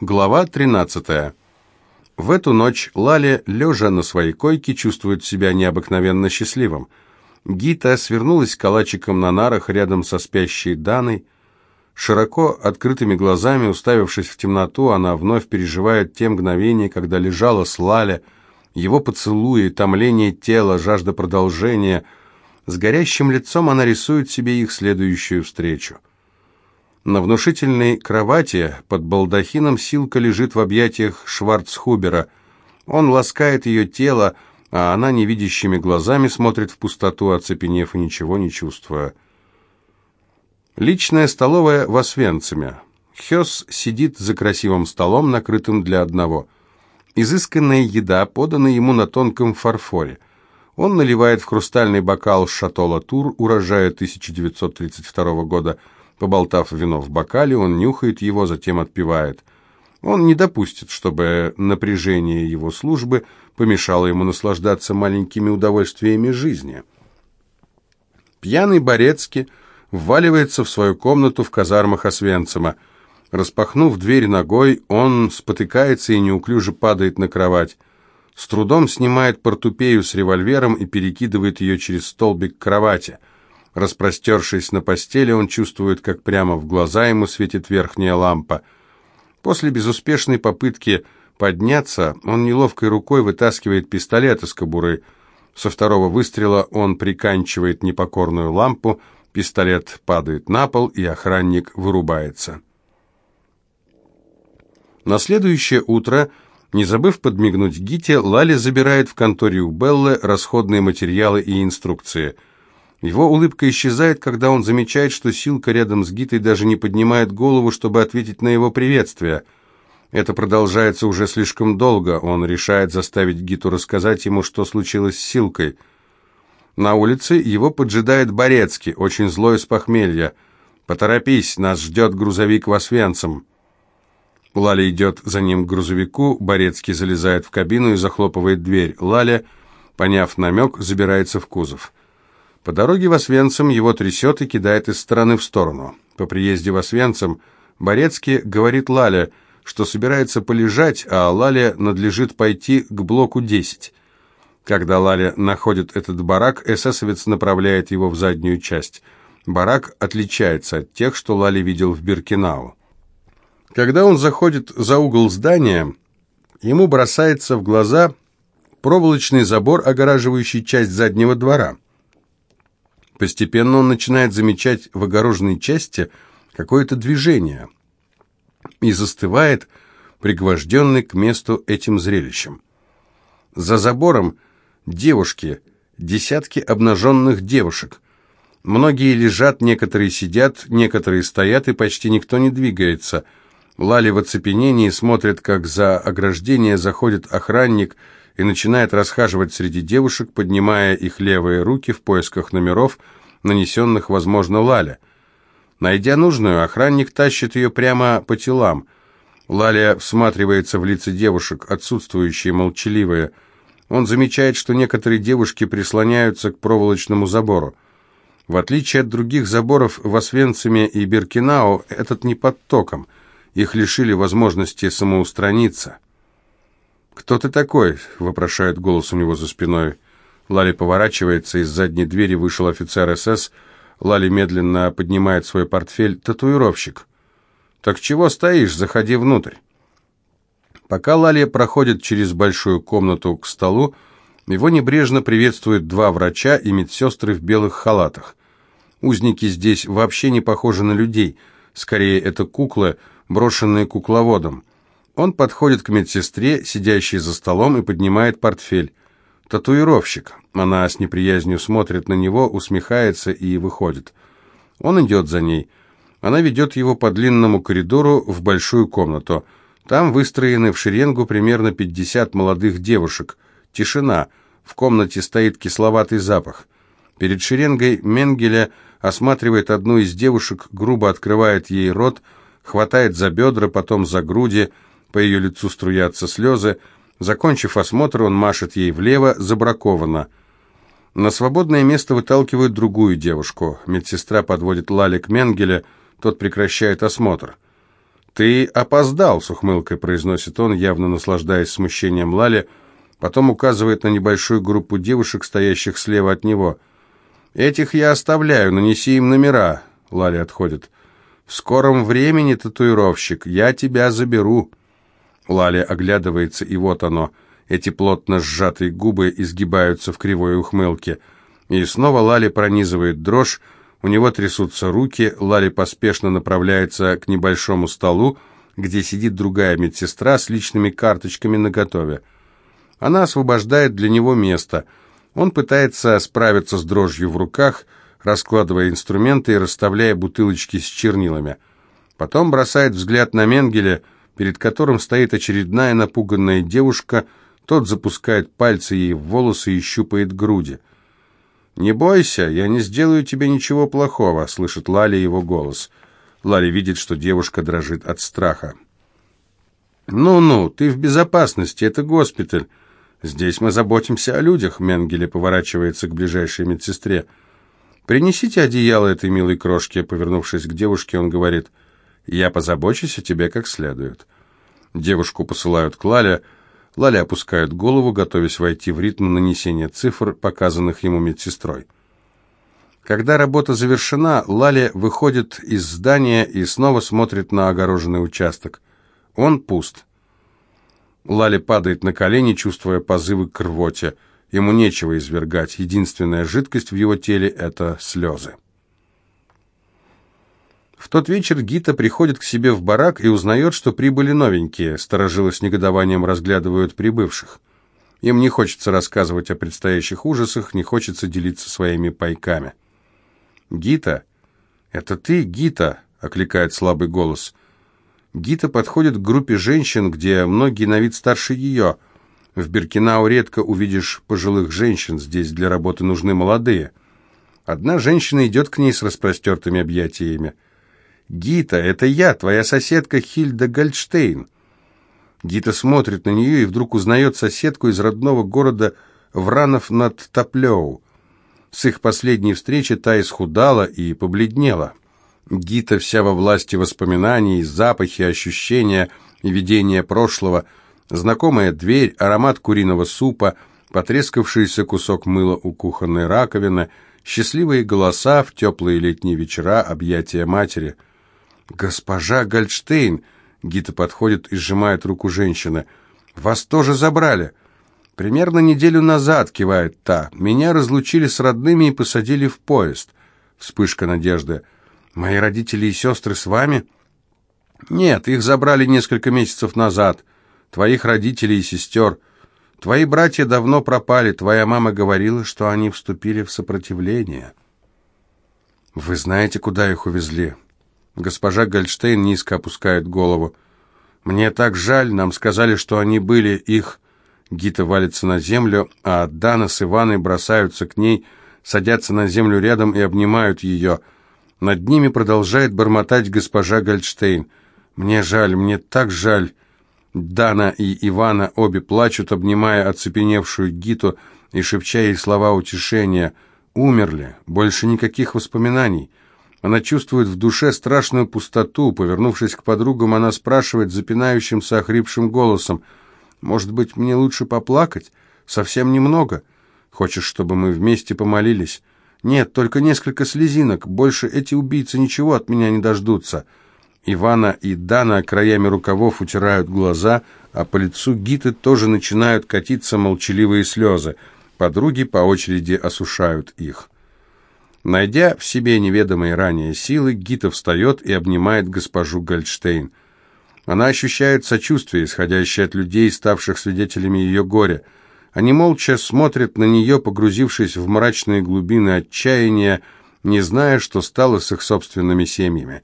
Глава 13. В эту ночь Лаля, лежа на своей койке, чувствует себя необыкновенно счастливым. Гита свернулась калачиком на нарах рядом со спящей Даной. Широко открытыми глазами, уставившись в темноту, она вновь переживает те мгновения, когда лежала с Лаля, его поцелуи, томление тела, жажда продолжения. С горящим лицом она рисует себе их следующую встречу. На внушительной кровати под балдахином Силка лежит в объятиях Шварцхубера. Он ласкает ее тело, а она невидящими глазами смотрит в пустоту, оцепенев и ничего не чувствуя. Личная столовая в Освенциме. Хёс сидит за красивым столом, накрытым для одного. Изысканная еда подана ему на тонком фарфоре. Он наливает в хрустальный бокал «Шато Тур» урожая 1932 года – Поболтав вино в бокале, он нюхает его, затем отпивает. Он не допустит, чтобы напряжение его службы помешало ему наслаждаться маленькими удовольствиями жизни. Пьяный Борецкий вваливается в свою комнату в казармах Освенцима. Распахнув дверь ногой, он спотыкается и неуклюже падает на кровать. С трудом снимает портупею с револьвером и перекидывает ее через столбик кровати – Распростершись на постели, он чувствует, как прямо в глаза ему светит верхняя лампа. После безуспешной попытки подняться, он неловкой рукой вытаскивает пистолет из кобуры. Со второго выстрела он приканчивает непокорную лампу, пистолет падает на пол, и охранник вырубается. На следующее утро, не забыв подмигнуть Гите, Лали забирает в конторе у Беллы расходные материалы и инструкции – его улыбка исчезает, когда он замечает, что Силка рядом с Гитой даже не поднимает голову, чтобы ответить на его приветствие. Это продолжается уже слишком долго. Он решает заставить Гиту рассказать ему, что случилось с Силкой. На улице его поджидает Борецкий, очень злой с похмелья. «Поторопись, нас ждет грузовик в Освенцим». Лаля идет за ним к грузовику, Борецкий залезает в кабину и захлопывает дверь. Лаля, поняв намек, забирается в кузов. По дороге в Освенцим его трясет и кидает из стороны в сторону. По приезде в Освенцим Борецкий говорит Лале, что собирается полежать, а Лале надлежит пойти к блоку 10. Когда Лаля находит этот барак, эсэсовец направляет его в заднюю часть. Барак отличается от тех, что Лали видел в Биркинау. Когда он заходит за угол здания, ему бросается в глаза проволочный забор, огораживающий часть заднего двора. Постепенно он начинает замечать в огороженной части какое-то движение и застывает, пригвожденный к месту этим зрелищем. За забором девушки, десятки обнаженных девушек. Многие лежат, некоторые сидят, некоторые стоят, и почти никто не двигается. Лали в оцепенении смотрит, как за ограждение заходит охранник и начинает расхаживать среди девушек, поднимая их левые руки в поисках номеров, нанесенных, возможно, Лале. Найдя нужную, охранник тащит ее прямо по телам. Лаля всматривается в лица девушек, отсутствующие, молчаливые. Он замечает, что некоторые девушки прислоняются к проволочному забору. В отличие от других заборов в Освенциме и Биркинау, этот не под током. Их лишили возможности самоустраниться. «Кто ты такой?» — вопрошает голос у него за спиной. Лали поворачивается, из задней двери вышел офицер СС. Лали медленно поднимает свой портфель. «Татуировщик». «Так чего стоишь? Заходи внутрь». Пока Лали проходит через большую комнату к столу, его небрежно приветствуют два врача и медсестры в белых халатах. Узники здесь вообще не похожи на людей. Скорее, это куклы, брошенные кукловодом. Он подходит к медсестре, сидящей за столом, и поднимает портфель. «Татуировщик». Она с неприязнью смотрит на него, усмехается и выходит. Он идет за ней. Она ведет его по длинному коридору в большую комнату. Там выстроены в шеренгу примерно 50 молодых девушек. Тишина. В комнате стоит кисловатый запах. Перед шеренгой Менгеля осматривает одну из девушек, грубо открывает ей рот, хватает за бедра, потом за груди, по ее лицу струятся слезы. Закончив осмотр, он машет ей влево, забраковано. На свободное место выталкивают другую девушку. Медсестра подводит Лали к Менгеле, тот прекращает осмотр. «Ты опоздал», — с ухмылкой произносит он, явно наслаждаясь смущением Лали, потом указывает на небольшую группу девушек, стоящих слева от него. «Этих я оставляю, нанеси им номера», — Лали отходит. «В скором времени, татуировщик, я тебя заберу». Лали оглядывается, и вот оно. Эти плотно сжатые губы изгибаются в кривой ухмылке. И снова Лали пронизывает дрожь, у него трясутся руки, Лали поспешно направляется к небольшому столу, где сидит другая медсестра с личными карточками наготове. Она освобождает для него место. Он пытается справиться с дрожью в руках, раскладывая инструменты и расставляя бутылочки с чернилами. Потом бросает взгляд на Менгеля, перед которым стоит очередная напуганная девушка, тот запускает пальцы ей в волосы и щупает груди. «Не бойся, я не сделаю тебе ничего плохого», — слышит Лали его голос. Лали видит, что девушка дрожит от страха. «Ну-ну, ты в безопасности, это госпиталь. Здесь мы заботимся о людях», — Менгеле поворачивается к ближайшей медсестре. «Принесите одеяло этой милой крошке», — повернувшись к девушке, он говорит, «Я позабочусь о тебе как следует». Девушку посылают к Лале, — Лаля опускает голову, готовясь войти в ритм нанесения цифр, показанных ему медсестрой. Когда работа завершена, Лаля выходит из здания и снова смотрит на огороженный участок. Он пуст. Лаля падает на колени, чувствуя позывы к рвоте. Ему нечего извергать. Единственная жидкость в его теле — это слезы. В тот вечер Гита приходит к себе в барак и узнает, что прибыли новенькие. Сторожилы с негодованием разглядывают прибывших. Им не хочется рассказывать о предстоящих ужасах, не хочется делиться своими пайками. «Гита? Это ты, Гита?» — окликает слабый голос. Гита подходит к группе женщин, где многие на вид старше ее. В Биркинау редко увидишь пожилых женщин, здесь для работы нужны молодые. Одна женщина идет к ней с распростертыми объятиями. «Гита, это я, твоя соседка Хильда Гольдштейн». Гита смотрит на нее и вдруг узнает соседку из родного города Вранов над Топлеу. С их последней встречи та исхудала и побледнела. Гита вся во власти воспоминаний, запахи, ощущения и видения прошлого. Знакомая дверь, аромат куриного супа, потрескавшийся кусок мыла у кухонной раковины, счастливые голоса в теплые летние вечера, объятия матери — «Госпожа Гольдштейн!» Гита подходит и сжимает руку женщины. «Вас тоже забрали!» «Примерно неделю назад», — кивает та. «Меня разлучили с родными и посадили в поезд». Вспышка надежды. «Мои родители и сестры с вами?» «Нет, их забрали несколько месяцев назад. Твоих родителей и сестер. Твои братья давно пропали. Твоя мама говорила, что они вступили в сопротивление». «Вы знаете, куда их увезли?» Госпожа Гольдштейн низко опускает голову. «Мне так жаль, нам сказали, что они были их...» Гита валится на землю, а Дана с Иваной бросаются к ней, садятся на землю рядом и обнимают ее. Над ними продолжает бормотать госпожа Гольдштейн. «Мне жаль, мне так жаль». Дана и Ивана обе плачут, обнимая оцепеневшую Гиту и шепча ей слова утешения. «Умерли, больше никаких воспоминаний». Она чувствует в душе страшную пустоту. Повернувшись к подругам, она спрашивает запинающимся, охрипшим голосом, «Может быть, мне лучше поплакать? Совсем немного. Хочешь, чтобы мы вместе помолились? Нет, только несколько слезинок. Больше эти убийцы ничего от меня не дождутся». Ивана и Дана краями рукавов утирают глаза, а по лицу Гиты тоже начинают катиться молчаливые слезы. Подруги по очереди осушают их. Найдя в себе неведомые ранее силы, Гита встает и обнимает госпожу Гольдштейн. Она ощущает сочувствие, исходящее от людей, ставших свидетелями ее горя. Они молча смотрят на нее, погрузившись в мрачные глубины отчаяния, не зная, что стало с их собственными семьями.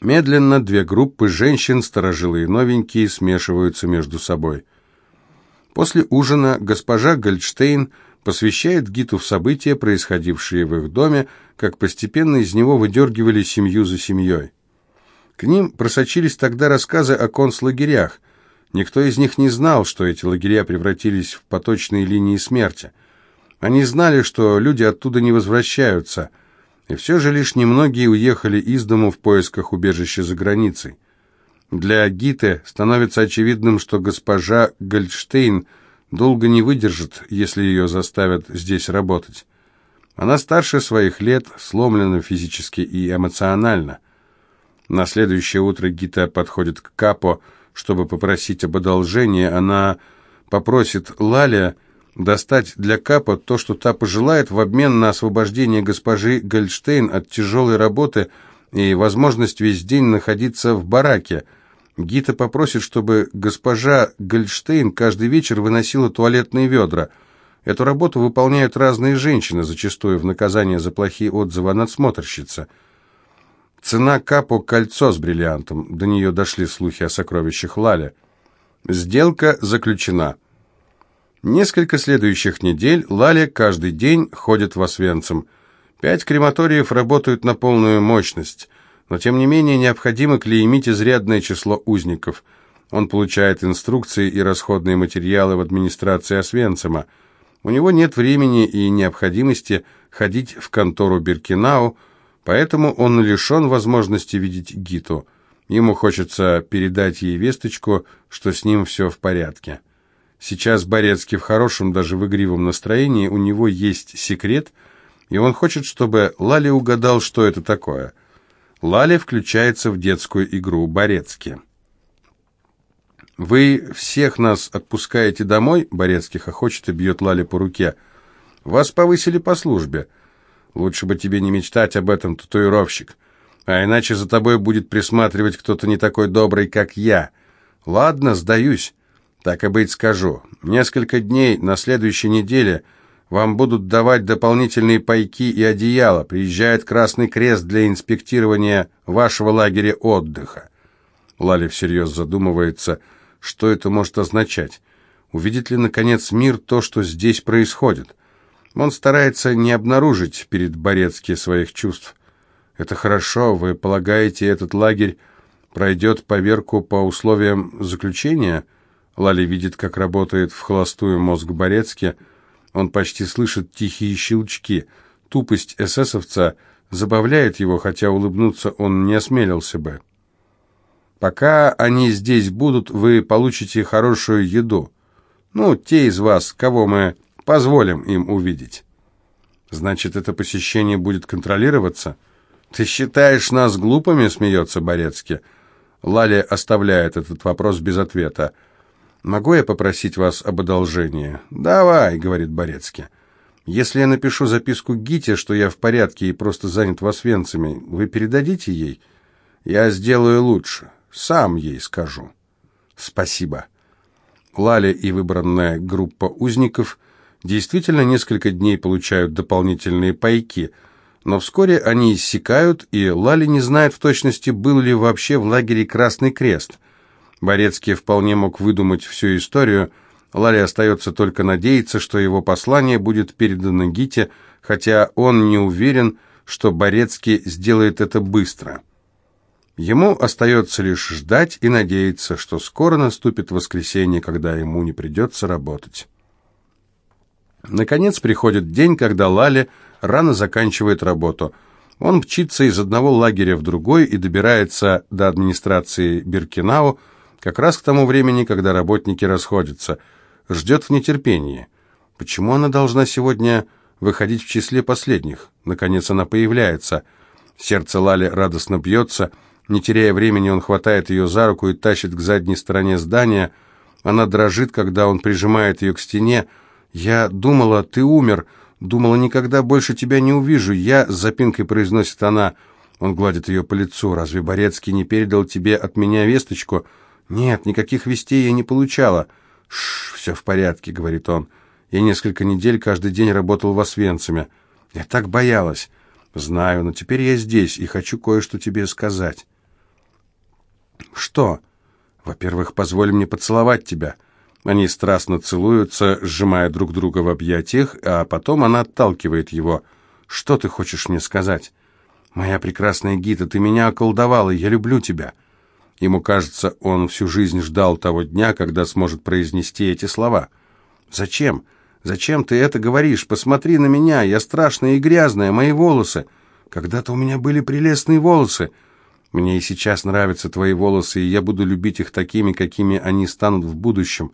Медленно две группы женщин, старожилые и новенькие, смешиваются между собой. После ужина госпожа Гольдштейн посвящает Гиту в события, происходившие в их доме, как постепенно из него выдергивали семью за семьей. К ним просочились тогда рассказы о концлагерях. Никто из них не знал, что эти лагеря превратились в поточные линии смерти. Они знали, что люди оттуда не возвращаются, и все же лишь немногие уехали из дому в поисках убежища за границей. Для Гиты становится очевидным, что госпожа Гольдштейн долго не выдержит, если ее заставят здесь работать. Она старше своих лет, сломлена физически и эмоционально. На следующее утро Гита подходит к Капо, чтобы попросить об одолжении. Она попросит Лаля достать для Капа то, что та пожелает, в обмен на освобождение госпожи Гольдштейн от тяжелой работы и возможность весь день находиться в бараке – Гита попросит, чтобы госпожа Гольдштейн каждый вечер выносила туалетные ведра. Эту работу выполняют разные женщины, зачастую в наказание за плохие отзывы о надсмотрщице. Цена капо – кольцо с бриллиантом. До нее дошли слухи о сокровищах Лаля. Сделка заключена. Несколько следующих недель Лаля каждый день ходит в Освенцим. Пять крематориев работают на полную мощность – но тем не менее необходимо клеймить изрядное число узников. Он получает инструкции и расходные материалы в администрации Освенцима. У него нет времени и необходимости ходить в контору Биркинау, поэтому он лишен возможности видеть Гиту. Ему хочется передать ей весточку, что с ним все в порядке. Сейчас Борецкий в хорошем, даже в игривом настроении, у него есть секрет, и он хочет, чтобы Лали угадал, что это такое – Лаля включается в детскую игру Борецки. «Вы всех нас отпускаете домой?» Борецкий хохочет и бьет Лале по руке. «Вас повысили по службе. Лучше бы тебе не мечтать об этом, татуировщик. А иначе за тобой будет присматривать кто-то не такой добрый, как я. Ладно, сдаюсь. Так и быть скажу. Несколько дней на следующей неделе – вам будут давать дополнительные пайки и одеяла. Приезжает Красный Крест для инспектирования вашего лагеря отдыха. Лали всерьез задумывается, что это может означать. Увидит ли, наконец, мир то, что здесь происходит? Он старается не обнаружить перед Борецки своих чувств. Это хорошо, вы полагаете, этот лагерь пройдет поверку по условиям заключения? Лали видит, как работает в холостую мозг Борецки – он почти слышит тихие щелчки. Тупость эсэсовца забавляет его, хотя улыбнуться он не осмелился бы. «Пока они здесь будут, вы получите хорошую еду. Ну, те из вас, кого мы позволим им увидеть». «Значит, это посещение будет контролироваться?» «Ты считаешь нас глупыми?» — смеется Борецкий. Лали оставляет этот вопрос без ответа. «Могу я попросить вас об одолжении?» «Давай», — говорит Борецкий. «Если я напишу записку Гите, что я в порядке и просто занят в Освенциме, вы передадите ей?» «Я сделаю лучше. Сам ей скажу». «Спасибо». Лаля и выбранная группа узников действительно несколько дней получают дополнительные пайки, но вскоре они иссякают, и Лали не знает в точности, был ли вообще в лагере Красный Крест — Борецкий вполне мог выдумать всю историю. Ларри остается только надеяться, что его послание будет передано Гите, хотя он не уверен, что Борецкий сделает это быстро. Ему остается лишь ждать и надеяться, что скоро наступит воскресенье, когда ему не придется работать. Наконец приходит день, когда Лали рано заканчивает работу. Он мчится из одного лагеря в другой и добирается до администрации Биркинау, как раз к тому времени, когда работники расходятся. Ждет в нетерпении. Почему она должна сегодня выходить в числе последних? Наконец она появляется. Сердце Лали радостно бьется. Не теряя времени, он хватает ее за руку и тащит к задней стороне здания. Она дрожит, когда он прижимает ее к стене. «Я думала, ты умер. Думала, никогда больше тебя не увижу. Я...» — с запинкой произносит она. Он гладит ее по лицу. «Разве Борецкий не передал тебе от меня весточку?» «Нет, никаких вестей я не получала». «Шш, все в порядке», — говорит он. «Я несколько недель каждый день работал в Освенциме. Я так боялась». «Знаю, но теперь я здесь и хочу кое-что тебе сказать». «Что?» «Во-первых, позволь мне поцеловать тебя». Они страстно целуются, сжимая друг друга в объятиях, а потом она отталкивает его. «Что ты хочешь мне сказать?» «Моя прекрасная Гита, ты меня околдовала, я люблю тебя». Ему кажется, он всю жизнь ждал того дня, когда сможет произнести эти слова. «Зачем? Зачем ты это говоришь? Посмотри на меня, я страшная и грязная, мои волосы. Когда-то у меня были прелестные волосы. Мне и сейчас нравятся твои волосы, и я буду любить их такими, какими они станут в будущем.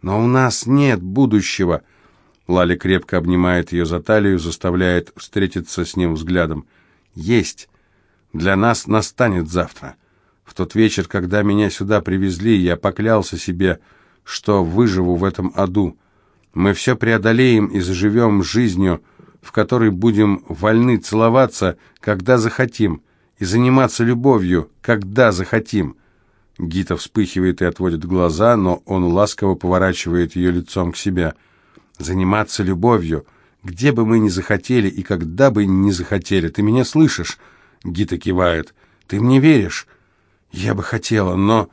Но у нас нет будущего. Лали крепко обнимает ее за талию, заставляет встретиться с ним взглядом. Есть. Для нас настанет завтра. В тот вечер, когда меня сюда привезли, я поклялся себе, что выживу в этом аду. Мы все преодолеем и заживем жизнью, в которой будем вольны целоваться, когда захотим, и заниматься любовью, когда захотим. Гита вспыхивает и отводит глаза, но он ласково поворачивает ее лицом к себе. Заниматься любовью, где бы мы ни захотели и когда бы ни захотели. Ты меня слышишь? Гита кивает. Ты мне веришь? Я бы хотела, но...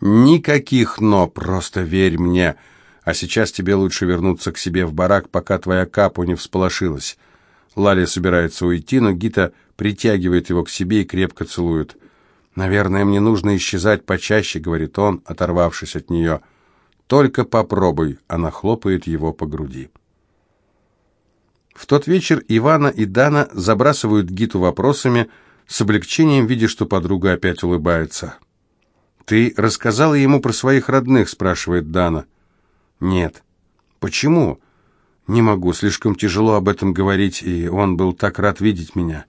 Никаких «но», просто верь мне. А сейчас тебе лучше вернуться к себе в барак, пока твоя капу не всполошилась. Лали собирается уйти, но Гита притягивает его к себе и крепко целует. «Наверное, мне нужно исчезать почаще», — говорит он, оторвавшись от нее. «Только попробуй», — она хлопает его по груди. В тот вечер Ивана и Дана забрасывают Гиту вопросами, с облегчением видя, что подруга опять улыбается. «Ты рассказала ему про своих родных?» — спрашивает Дана. «Нет». «Почему?» «Не могу, слишком тяжело об этом говорить, и он был так рад видеть меня».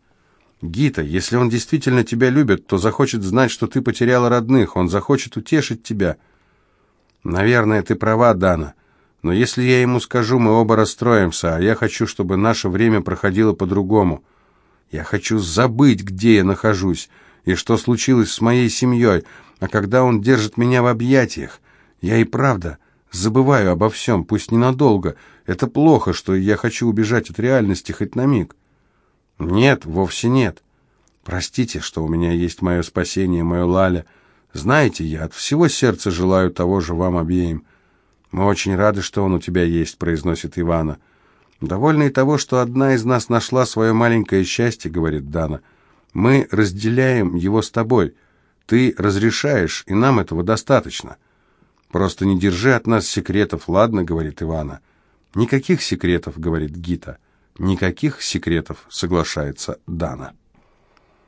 «Гита, если он действительно тебя любит, то захочет знать, что ты потеряла родных, он захочет утешить тебя». «Наверное, ты права, Дана, но если я ему скажу, мы оба расстроимся, а я хочу, чтобы наше время проходило по-другому. Я хочу забыть, где я нахожусь и что случилось с моей семьей, а когда он держит меня в объятиях, я и правда забываю обо всем, пусть ненадолго. Это плохо, что я хочу убежать от реальности хоть на миг». «Нет, вовсе нет. Простите, что у меня есть мое спасение, мое Лаля. Знаете, я от всего сердца желаю того же вам обеим. Мы очень рады, что он у тебя есть», — произносит Ивана. «Довольны и того, что одна из нас нашла свое маленькое счастье», — говорит Дана. «Мы разделяем его с тобой. Ты разрешаешь, и нам этого достаточно». «Просто не держи от нас секретов, ладно?» — говорит Ивана. «Никаких секретов», — говорит Гита. «Никаких секретов», — соглашается Дана.